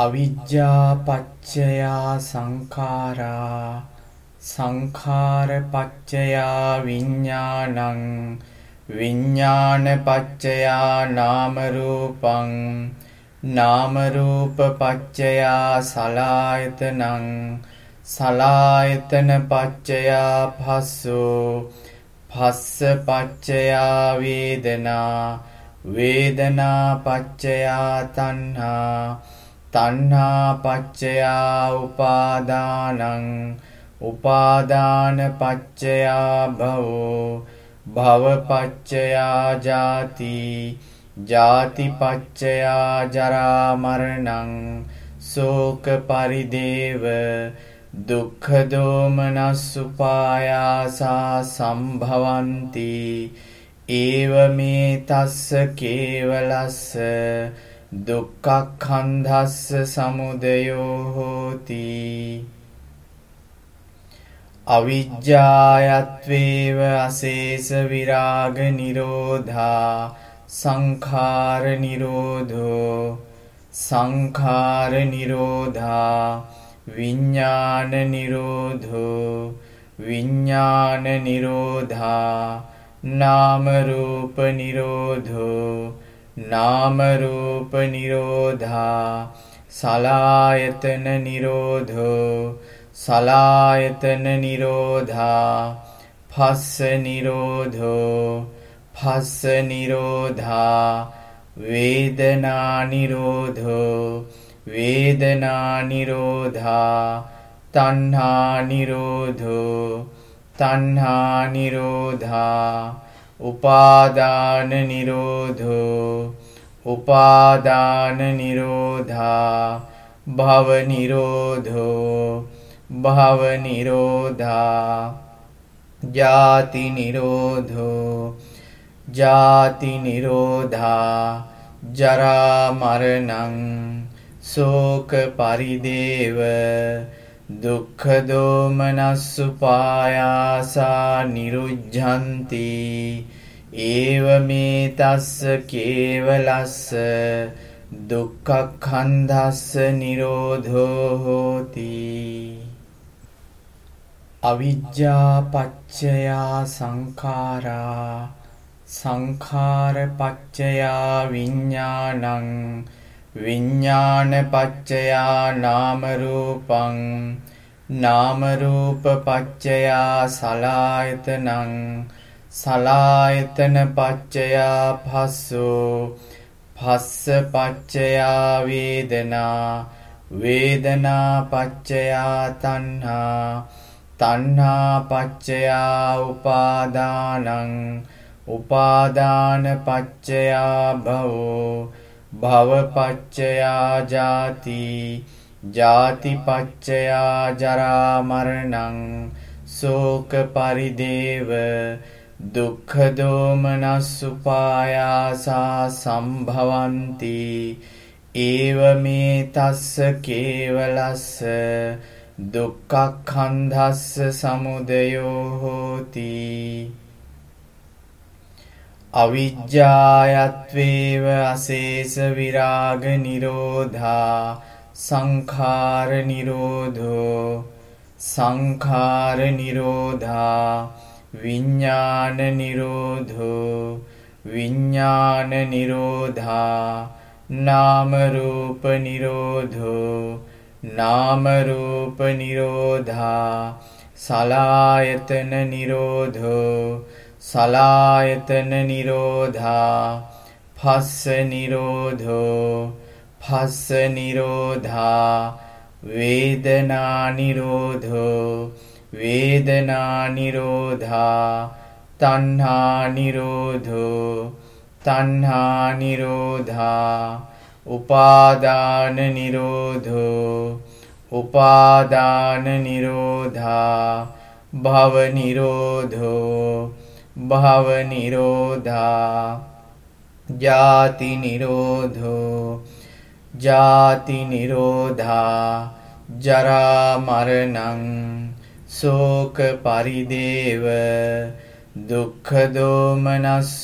අවිජ්ජා පච්චයා සංඛාරා සංඛාර පච්චයා විඥානං විඥාන පච්චයා නාම රූපං නාම රූප පච්චයා සලායතනං සලායතන පච්චයා භස්සෝ භස්ස පච්චයා වේදනා වේදනා පච්චයා තණ්හා තණ්හා පච්චයා උපාදානං උපාදාන පච්චයා භවෝ භව පච්චයා ජාති ජාති පච්චයා ජරා මරණං ශෝක පරිදේව දුක්ඛ දෝමනස් උපායාසා සම්භවಂತಿ ඒව මේ තස්ස කේවලස්ස दुःखखन्धस्य समुदयो होति। अविद्यायत्वेव अशेषविरागनिरोधा संखारनिरोधो संखारनिरोध विज्ञाननिरोधो विज्ञाननिरोधा नामरूपनिरोधो නිරෝධා විඥාන නිරෝධෝ විඥාන නිරෝධා නාම රූප නිරෝධෝ නාම රූප නිරෝධා සලායතන නිරෝධෝ සලායතන නිරෝධා පස්ස නිරෝධෝ පස්ස නිරෝධා වේදනා නිරෝධෝ වේදනා නිරෝධා තණ්හා නිරෝධෝ තණ්හා නිරෝධා උපාදාන නිරෝධෝ උපාදාන නිරෝධා භව නිරෝධෝ භව නිරෝධා ජාති නිරෝධෝ ජාති නිරෝධා ජරා මරණං ශෝක පරිදේව දුක්ඛ දෝමනස්සුපායාසා නිරුද්ධಂತಿ ඒව මේ තස්ස කේවලස්ස දුක්ඛක්ඛන්ධස්ස නිරෝධෝ හෝති. අවිජ්ජා පච්චයා සංඛාරා සංඛාර පච්චයා විඥානං විඥාන පච්චයා නාම රූපං නාම රූප පච්චයා සලායතනං සලායතන පච්චයා භස්සෝ භස්ස පච්චයා වේදනා වේදනා පච්චයා තණ්හා තණ්හා පච්චයා උපාදානං උපාදාන පච්චයා භවෝ භවපච්චයා ජාති ජාතිපච්චයා ජරා මරණං ශෝක පරිදේව දුක්ඛ දෝමනස් උපායාසා සම්භවಂತಿ ඒව මේ තස්ස කේවලස්ස දුක්ඛක්ඛන්ධස්ස සමුදයෝ හෝති අවිජ්ජායත්වේව අසේස විරාග නිරෝධා සංඛාර නිරෝධෝ සංඛාර නිරෝධා विज्ञाननिरोधो विज्ञाननिरोधा नामरूपनिरोधो नामरूपनिरोधा सलायतननिरोधो सलायतननिरोधा फस्सनिरोधो फस्सनिरोधा वेदनानिरोधो निरोधो නිරෝධා සලායතන නිරෝධෝ සලායතන නිරෝධා පස්ස නිරෝධෝ පස්ස නිරෝධා වේදනා නිරෝධෝ වේදනා නිරෝධා තණ්හා නිරෝධෝ තණ්හා නිරෝධා උපාදාන නිරෝධෝ උපාදාන නිරෝධා භව නිරෝධෝ භව නිරෝධා ජාති නිරෝධෝ ජාති නිරෝධා ජරා මරණං ශෝක පරිදේව දුක්ඛ දෝමනස්සුපායාසා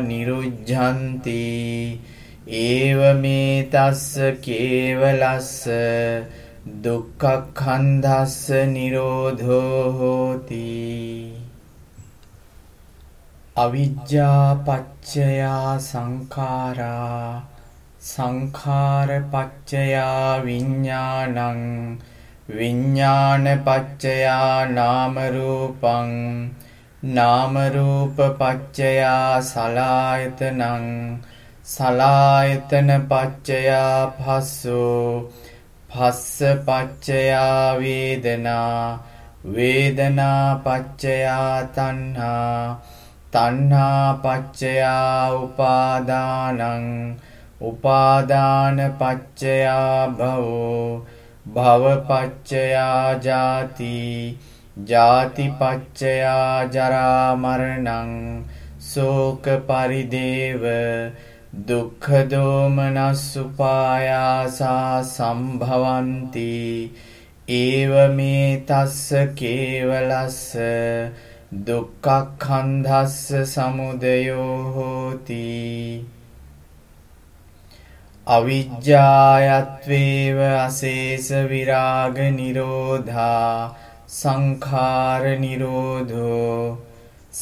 නිරුද්ධಂತಿ. ඒව මේ තස්ස කේවලස්ස දුක්ඛක්ඛන්ධස්ස නිරෝධෝ හෝති. අවිජ්ජා පච්චයා සංඛාරා සංඛාර පච්චයා විඥානං විඥාන පච්චයා නාම රූපං නාම රූප පච්චයා සලායතනං සලායතන පච්චයා භස්සෝ භස්ස පච්චයා වේදනා වේදනා පච්චයා තණ්හා තණ්හා පච්චයා උපාදානං උපාදාන පච්චයා භවෝ භව පච්චයා ජාති ජාති පච්චයා ජරා මරණං ශෝක පරිදේව දුක්ඛ දෝමනස්සුපායාසා සම්භවಂತಿ. ඒව මේ තස්ස කේවලස්ස දුක්ඛක්ඛන්ධස්ස සමුදයෝ හෝති. अविद्यायत्वेव अशेषविरागनिरोधा संखारनिरोधो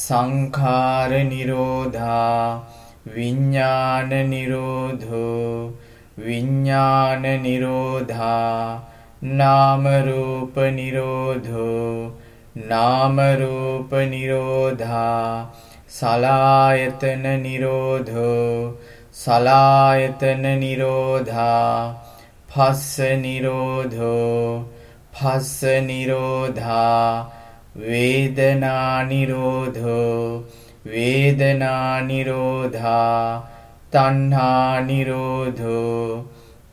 संखारनिरोधा विज्ञाननिरोधो विज्ञाननिरोधा नामरूपनिरोधो नामरूपनिरोधा शलायतननिरोधो නිරෝධෝ විඤ්ඥාන නිරෝධා නාමරූප නිරෝධෝ නාමරූප නිරෝධා සලායතන නිරෝධෝ සලායතන නිරෝධා පස්ස නිරෝධෝ පස්ස නිරෝධා වේදනා නිරෝධෝ වේදනා නිරෝධා තණ්හා නිරෝධෝ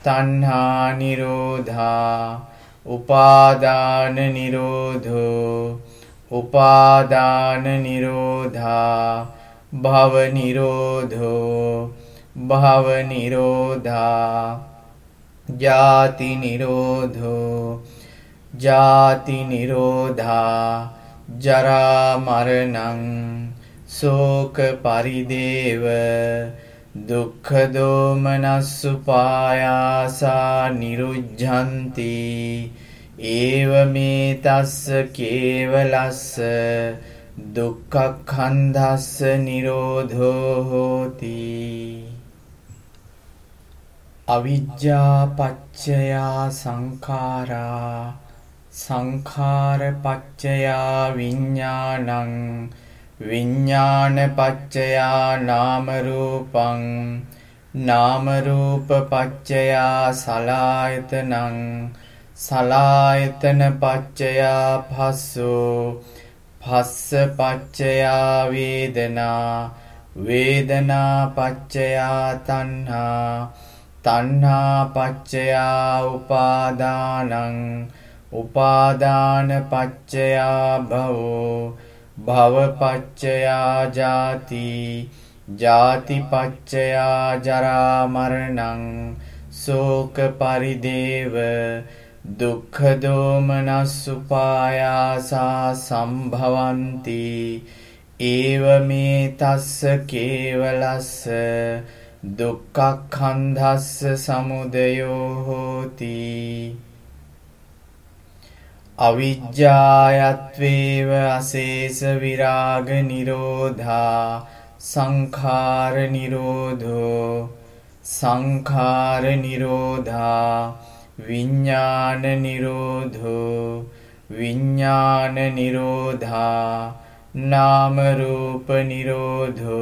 තණ්හා නිරෝධා උපාදාන නිරෝධෝ උපාදාන නිරෝධා භව නිරෝධෝ භව නිරෝධා ජාති නිරෝධෝ ජාති නිරෝධා ජරා මරණං සෝක පරිදේව දුක්ඛදෝමනස්සුපායාසා නිරුජ්ජන්ති ඒව මේ තස්ස කේවලස්ස දුක්ඛක්ඛන්ධස්ස නිරෝධෝ හෝති. අවිජ්ජා පච්චයා සංඛාරා සංඛාර පච්චයා විඥානං විඤ්ඥාන පච්චයා නාමරූපං නාමරූප පච්චයා සලායතනං සලායතන පච්චයා පස්සෝ පස්ස පච්චයා වේදනා වේදනා පච්චයා තණ්හා තණ්හා පච්චයා උපාදානං උපාදාන පච්චයා භවෝ භවපච්චයා ජාති ජාතිපච්චයා ජරා මරණං ශෝක පරිදේව දුක්ඛ දෝමනස්සුපායාසා සම්භවಂತಿ ඒව මේ තස්ස කේවලස්ස दुःखखन्धस्य समुदयो होति। अविद्यायत्वेव अशेषविरागनिरोधा संखारनिरोधो संखारनिरोधा विज्ञाननिरोधो विज्ञाननिरोधा नामरूपनिरोधो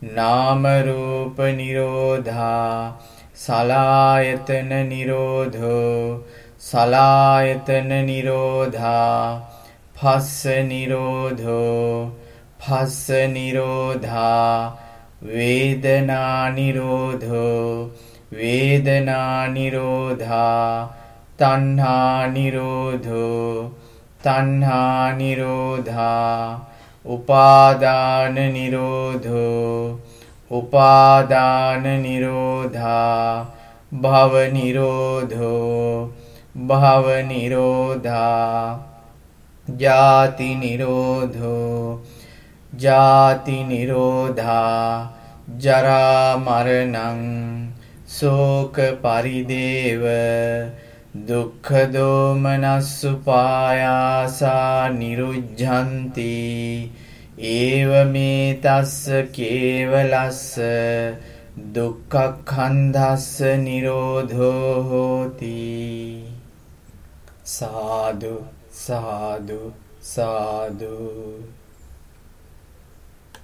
නිරෝධා විඤ්ඥාන නිරෝධෝ විඤ්ඥාන නිරෝධා නාමරූප නිරෝධෝ නාමරූප නිරෝධා සලායතන නිරෝධෝ සලායතන නිරෝධා පස්ස නිරෝධෝ පස්ස නිරෝධා වේදනා නිරෝධෝ වේදනා නිරෝධා තණ්හා නිරෝධෝ තණ්හා නිරෝධා උපාදාන නිරෝධෝ උපාදාන නිරෝධා භව නිරෝධෝ භව නිරෝධා ජාති නිරෝධෝ ජාති නිරෝධා ජරාමරණං සෝක පරිදේව දුක්ඛදෝමනස්සුපායාසා නිරුද්ධಂತಿ ඒව මේ තස්ස කේවලස්ස දුක්ඛඛන්ධස්ස නිරෝධෝ හෝති සාදු සාදු සාදු